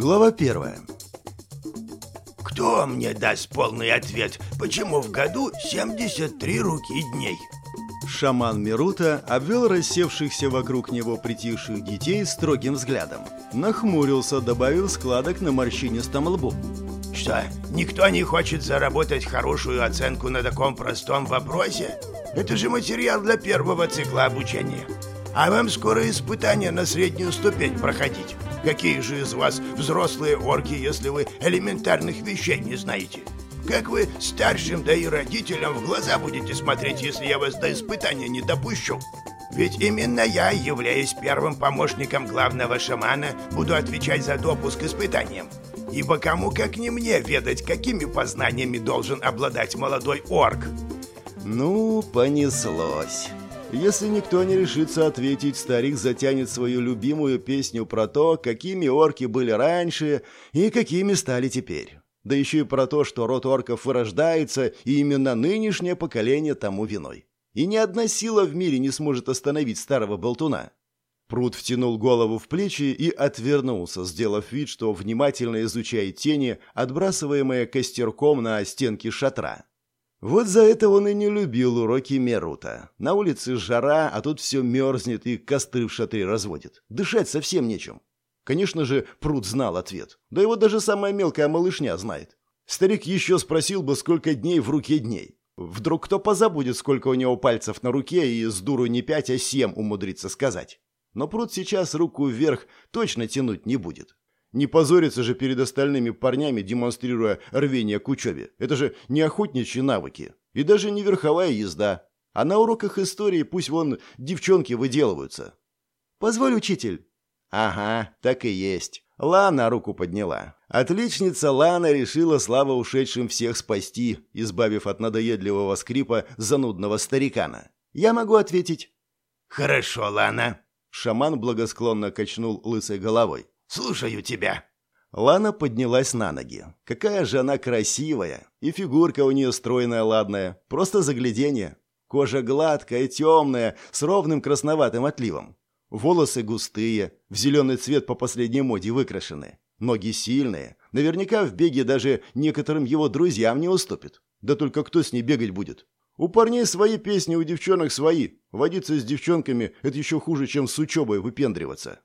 Глава первая. Кто мне даст полный ответ, почему в году 73 руки дней? Шаман Мирута обвел рассевшихся вокруг него притихших детей строгим взглядом. Нахмурился, добавив складок на морщинистом лбу. Что, никто не хочет заработать хорошую оценку на таком простом вопросе? Это же материал для первого цикла обучения. А вам скоро испытания на среднюю ступень проходить. Какие же из вас взрослые орки, если вы элементарных вещей не знаете? Как вы старшим, да и родителям в глаза будете смотреть, если я вас до испытания не допущу? Ведь именно я, являясь первым помощником главного шамана, буду отвечать за допуск испытаниям. Ибо кому как не мне ведать, какими познаниями должен обладать молодой орк? Ну, понеслось. Если никто не решится ответить, старик затянет свою любимую песню про то, какими орки были раньше и какими стали теперь. Да еще и про то, что род орков вырождается, и именно нынешнее поколение тому виной. И ни одна сила в мире не сможет остановить старого болтуна. Пруд втянул голову в плечи и отвернулся, сделав вид, что внимательно изучает тени, отбрасываемые костерком на стенки шатра. Вот за это он и не любил уроки Мерута. На улице жара, а тут все мерзнет и костры в шатре разводит. Дышать совсем нечем. Конечно же, Пруд знал ответ. Да его даже самая мелкая малышня знает. Старик еще спросил бы, сколько дней в руке дней. Вдруг кто позабудет, сколько у него пальцев на руке, и с дуру не пять, а семь умудрится сказать. Но Пруд сейчас руку вверх точно тянуть не будет. Не позориться же перед остальными парнями, демонстрируя рвение к учебе. Это же не охотничьи навыки. И даже не верховая езда. А на уроках истории пусть вон девчонки выделываются. «Позволь, учитель». «Ага, так и есть». Лана руку подняла. Отличница Лана решила слава ушедшим всех спасти, избавив от надоедливого скрипа занудного старикана. «Я могу ответить». «Хорошо, Лана». Шаман благосклонно качнул лысой головой. Слушаю тебя». Лана поднялась на ноги. Какая же она красивая. И фигурка у нее стройная ладная. Просто загляденье. Кожа гладкая, темная, с ровным красноватым отливом. Волосы густые, в зеленый цвет по последней моде выкрашены. Ноги сильные. Наверняка в беге даже некоторым его друзьям не уступит. Да только кто с ней бегать будет? У парней свои песни, у девчонок свои. Водиться с девчонками – это еще хуже, чем с учебой выпендриваться.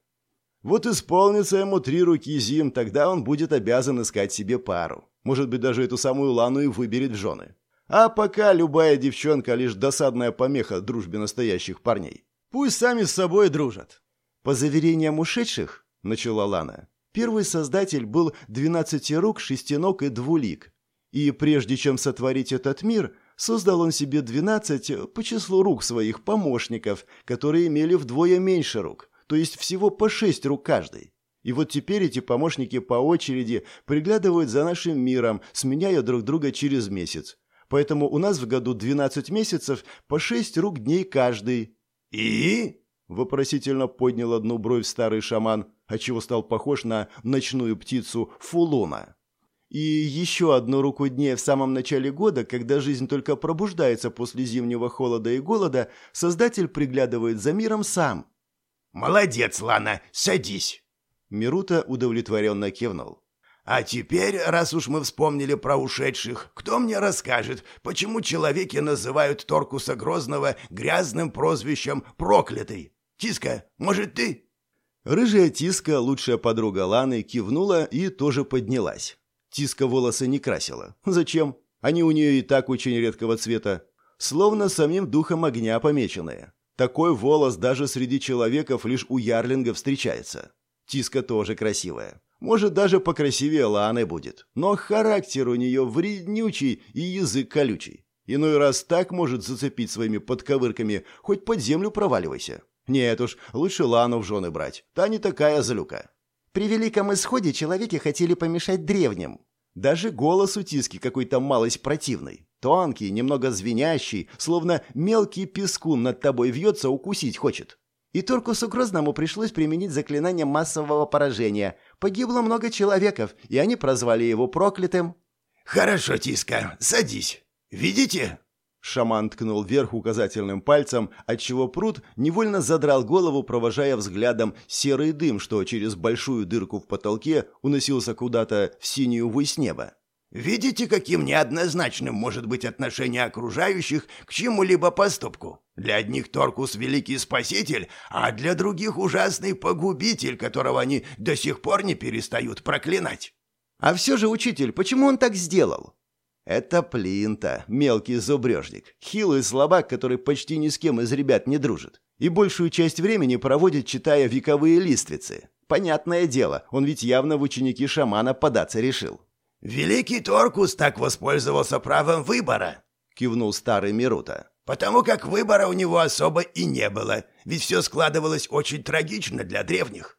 Вот исполнится ему три руки зим, тогда он будет обязан искать себе пару. Может быть, даже эту самую Лану и выберет в жены. А пока любая девчонка лишь досадная помеха дружбе настоящих парней. Пусть сами с собой дружат. По заверениям ушедших, начала Лана, первый создатель был двенадцатирук, шестиног и двулик. И прежде чем сотворить этот мир, создал он себе двенадцать по числу рук своих помощников, которые имели вдвое меньше рук – то есть всего по шесть рук каждый. И вот теперь эти помощники по очереди приглядывают за нашим миром, сменяя друг друга через месяц. Поэтому у нас в году 12 месяцев по шесть рук дней каждый. И? Вопросительно поднял одну бровь старый шаман, отчего стал похож на ночную птицу Фулуна. И еще одну руку дней в самом начале года, когда жизнь только пробуждается после зимнего холода и голода, Создатель приглядывает за миром сам – «Молодец, Лана, садись!» Мирута удовлетворенно кивнул. «А теперь, раз уж мы вспомнили про ушедших, кто мне расскажет, почему человеки называют Торкуса Грозного грязным прозвищем «проклятый»? Тиска, может, ты?» Рыжая Тиска, лучшая подруга Ланы, кивнула и тоже поднялась. Тиска волосы не красила. Зачем? Они у нее и так очень редкого цвета. Словно самим духом огня помеченные. Такой волос даже среди человеков лишь у ярлинга встречается. Тиска тоже красивая. Может, даже покрасивее Ланы будет. Но характер у нее вреднючий и язык колючий. Иной раз так может зацепить своими подковырками, хоть под землю проваливайся. Нет уж, лучше Лану в жены брать. Та не такая злюка. При великом исходе человеки хотели помешать древним. Даже голос у Тиски какой-то малость противный. Тонкий, немного звенящий, словно мелкий пескун над тобой вьется, укусить хочет. И Туркусу Грозному пришлось применить заклинание массового поражения. Погибло много человеков, и они прозвали его проклятым. «Хорошо, Тиска, садись. Видите?» Шаман ткнул вверх указательным пальцем, отчего пруд невольно задрал голову, провожая взглядом серый дым, что через большую дырку в потолке уносился куда-то в синюю высь неба. Видите, каким неоднозначным может быть отношение окружающих к чему-либо поступку? Для одних Торкус – великий спаситель, а для других – ужасный погубитель, которого они до сих пор не перестают проклинать. А все же, учитель, почему он так сделал? Это Плинта, мелкий зубрежник, хилый слабак, который почти ни с кем из ребят не дружит. И большую часть времени проводит, читая вековые листвицы. Понятное дело, он ведь явно в ученики шамана податься решил. «Великий Торкус так воспользовался правом выбора», — кивнул старый Мирута. «Потому как выбора у него особо и не было, ведь все складывалось очень трагично для древних».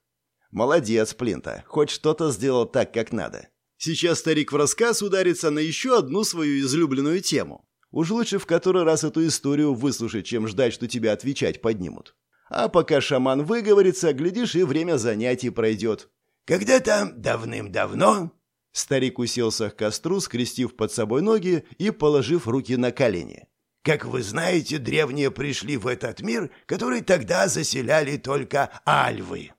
«Молодец, Плинта, хоть что-то сделал так, как надо. Сейчас старик в рассказ ударится на еще одну свою излюбленную тему. Уж лучше в который раз эту историю выслушать, чем ждать, что тебя отвечать поднимут. А пока шаман выговорится, глядишь, и время занятий пройдет». «Когда-то давным-давно Старик уселся к костру, скрестив под собой ноги и положив руки на колени. «Как вы знаете, древние пришли в этот мир, который тогда заселяли только альвы».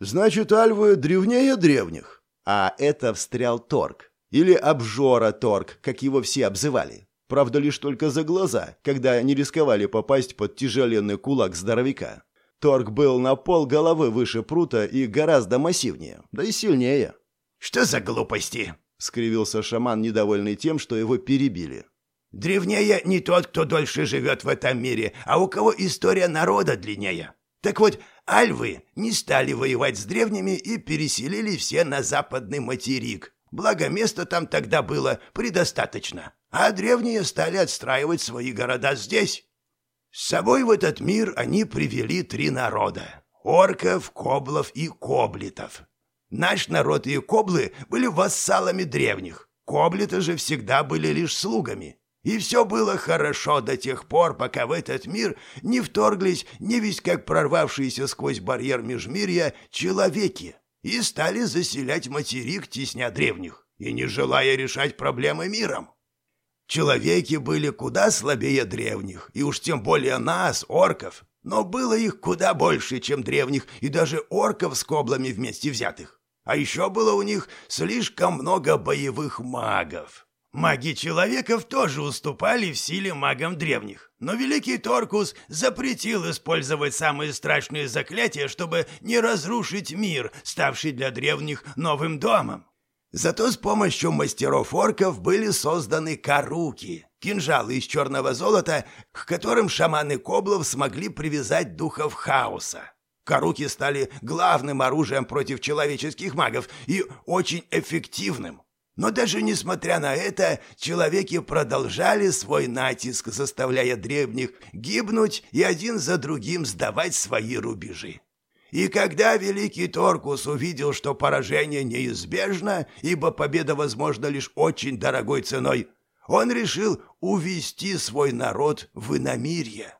«Значит, альвы древнее древних?» А это встрял Торг. Или обжора Торг, как его все обзывали. Правда, лишь только за глаза, когда они рисковали попасть под тяжеленный кулак здоровяка. Торг был на пол головы выше прута и гораздо массивнее, да и сильнее. «Что за глупости?» — скривился шаман, недовольный тем, что его перебили. «Древнее не тот, кто дольше живет в этом мире, а у кого история народа длиннее. Так вот, альвы не стали воевать с древними и переселили все на западный материк. Благо, места там тогда было предостаточно. А древние стали отстраивать свои города здесь. С собой в этот мир они привели три народа – орков, коблов и коблитов. Наш народ и коблы были вассалами древних. Коблиты же всегда были лишь слугами. И все было хорошо до тех пор, пока в этот мир не вторглись не весь как прорвавшиеся сквозь барьер межмирья человеки и стали заселять материк, тесня древних, и не желая решать проблемы миром. Человеки были куда слабее древних, и уж тем более нас, орков, но было их куда больше, чем древних, и даже орков с коблами вместе взятых. А еще было у них слишком много боевых магов. Маги человеков тоже уступали в силе магам древних. Но великий Торкус запретил использовать самые страшные заклятия, чтобы не разрушить мир, ставший для древних новым домом. Зато с помощью мастеров орков были созданы каруки, кинжалы из черного золота, к которым шаманы Коблов смогли привязать духов хаоса. Каруки стали главным оружием против человеческих магов и очень эффективным. Но даже несмотря на это, человеки продолжали свой натиск, заставляя древних гибнуть и один за другим сдавать свои рубежи. И когда великий Торкус увидел, что поражение неизбежно, ибо победа возможна лишь очень дорогой ценой, он решил увести свой народ в иномирье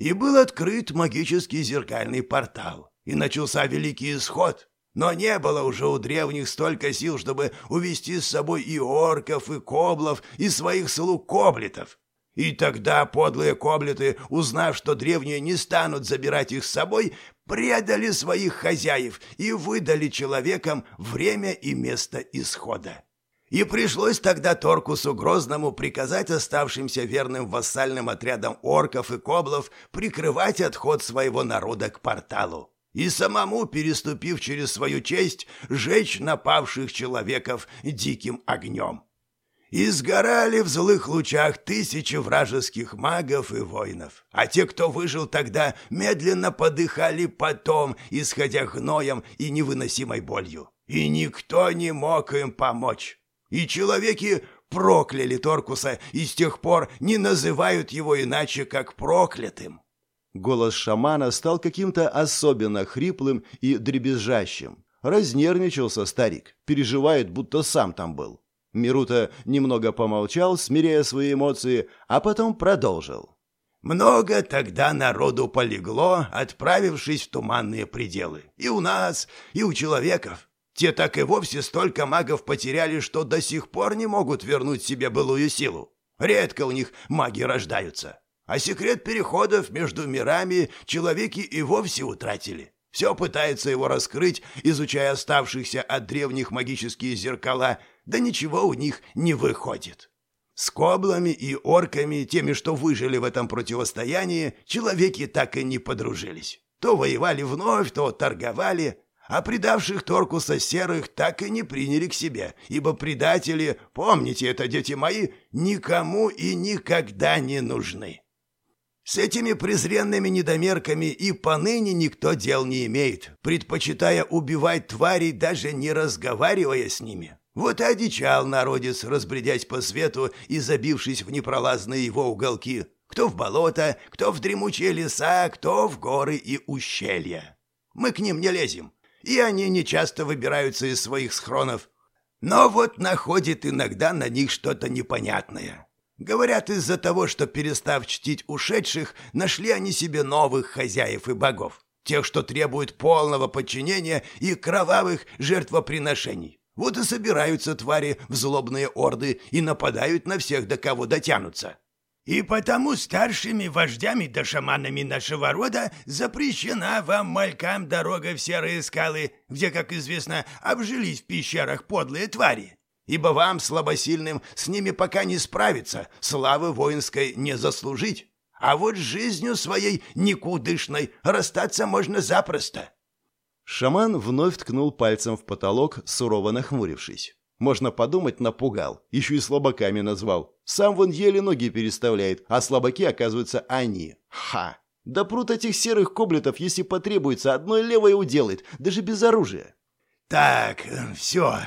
и был открыт магический зеркальный портал, и начался великий исход. Но не было уже у древних столько сил, чтобы увести с собой и орков, и коблов, и своих слуг коблетов. И тогда подлые коблеты, узнав, что древние не станут забирать их с собой, предали своих хозяев и выдали человекам время и место исхода. И пришлось тогда Торкусу Грозному приказать оставшимся верным вассальным отрядам орков и коблов прикрывать отход своего народа к порталу. И самому, переступив через свою честь, жечь напавших человеков диким огнем. И сгорали в злых лучах тысячи вражеских магов и воинов. А те, кто выжил тогда, медленно подыхали потом, исходя гноем и невыносимой болью. И никто не мог им помочь. И человеки прокляли Торкуса и с тех пор не называют его иначе, как проклятым. Голос шамана стал каким-то особенно хриплым и дребезжащим. Разнервничался старик, переживает, будто сам там был. Мирута немного помолчал, смиряя свои эмоции, а потом продолжил. «Много тогда народу полегло, отправившись в туманные пределы. И у нас, и у человеков. Те так и вовсе столько магов потеряли, что до сих пор не могут вернуть себе былую силу. Редко у них маги рождаются. А секрет переходов между мирами человеки и вовсе утратили. Все пытаются его раскрыть, изучая оставшихся от древних магические зеркала, да ничего у них не выходит. С коблами и орками, теми, что выжили в этом противостоянии, человеки так и не подружились. То воевали вновь, то торговали, а предавших Торкуса серых так и не приняли к себе, ибо предатели, помните это, дети мои, никому и никогда не нужны. С этими презренными недомерками и поныне никто дел не имеет, предпочитая убивать тварей, даже не разговаривая с ними. Вот и одичал народец, разбредясь по свету и забившись в непролазные его уголки. Кто в болото, кто в дремучие леса, кто в горы и ущелья. Мы к ним не лезем, и они нечасто выбираются из своих схронов. Но вот находит иногда на них что-то непонятное. Говорят, из-за того, что, перестав чтить ушедших, нашли они себе новых хозяев и богов. Тех, что требуют полного подчинения и кровавых жертвоприношений. Вот и собираются твари в злобные орды и нападают на всех, до кого дотянутся. И потому старшими вождями да шаманами нашего рода запрещена вам, малькам, дорога в серые скалы, где, как известно, обжились в пещерах подлые твари. Ибо вам, слабосильным, с ними пока не справиться, славы воинской не заслужить. А вот жизнью своей никудышной расстаться можно запросто». Шаман вновь ткнул пальцем в потолок, сурово нахмурившись. Можно подумать, напугал. Еще и слабаками назвал. Сам вон еле ноги переставляет, а слабаки, оказываются, они. Ха! Да прут этих серых коблетов, если потребуется, одной левой уделает, даже без оружия. «Так, все».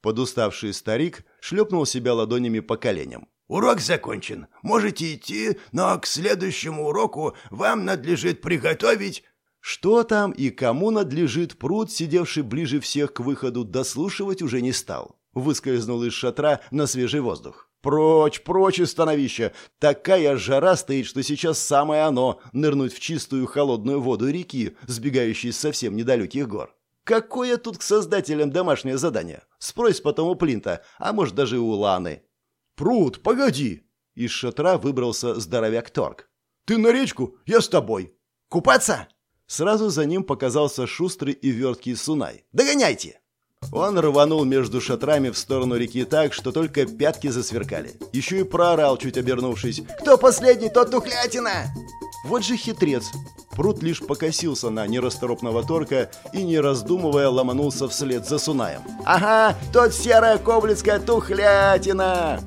Подуставший старик шлепнул себя ладонями по коленям. «Урок закончен. Можете идти, но к следующему уроку вам надлежит приготовить...» Что там и кому надлежит пруд, сидевший ближе всех к выходу, дослушивать уже не стал выскользнул из шатра на свежий воздух. «Прочь, прочь из становища! Такая жара стоит, что сейчас самое оно — нырнуть в чистую холодную воду реки, сбегающей с совсем недалеких гор. Какое тут к создателям домашнее задание? Спрось потом у Плинта, а может даже у Ланы». «Пруд, погоди!» Из шатра выбрался здоровяк Торг. «Ты на речку, я с тобой. Купаться?» Сразу за ним показался шустрый и верткий Сунай. «Догоняйте!» Он рванул между шатрами в сторону реки так, что только пятки засверкали. Еще и проорал, чуть обернувшись. «Кто последний, тот тухлятина!» Вот же хитрец. Прут лишь покосился на нерасторопного торка и, не раздумывая, ломанулся вслед за Сунаем. «Ага, тот серая коблицкая тухлятина!»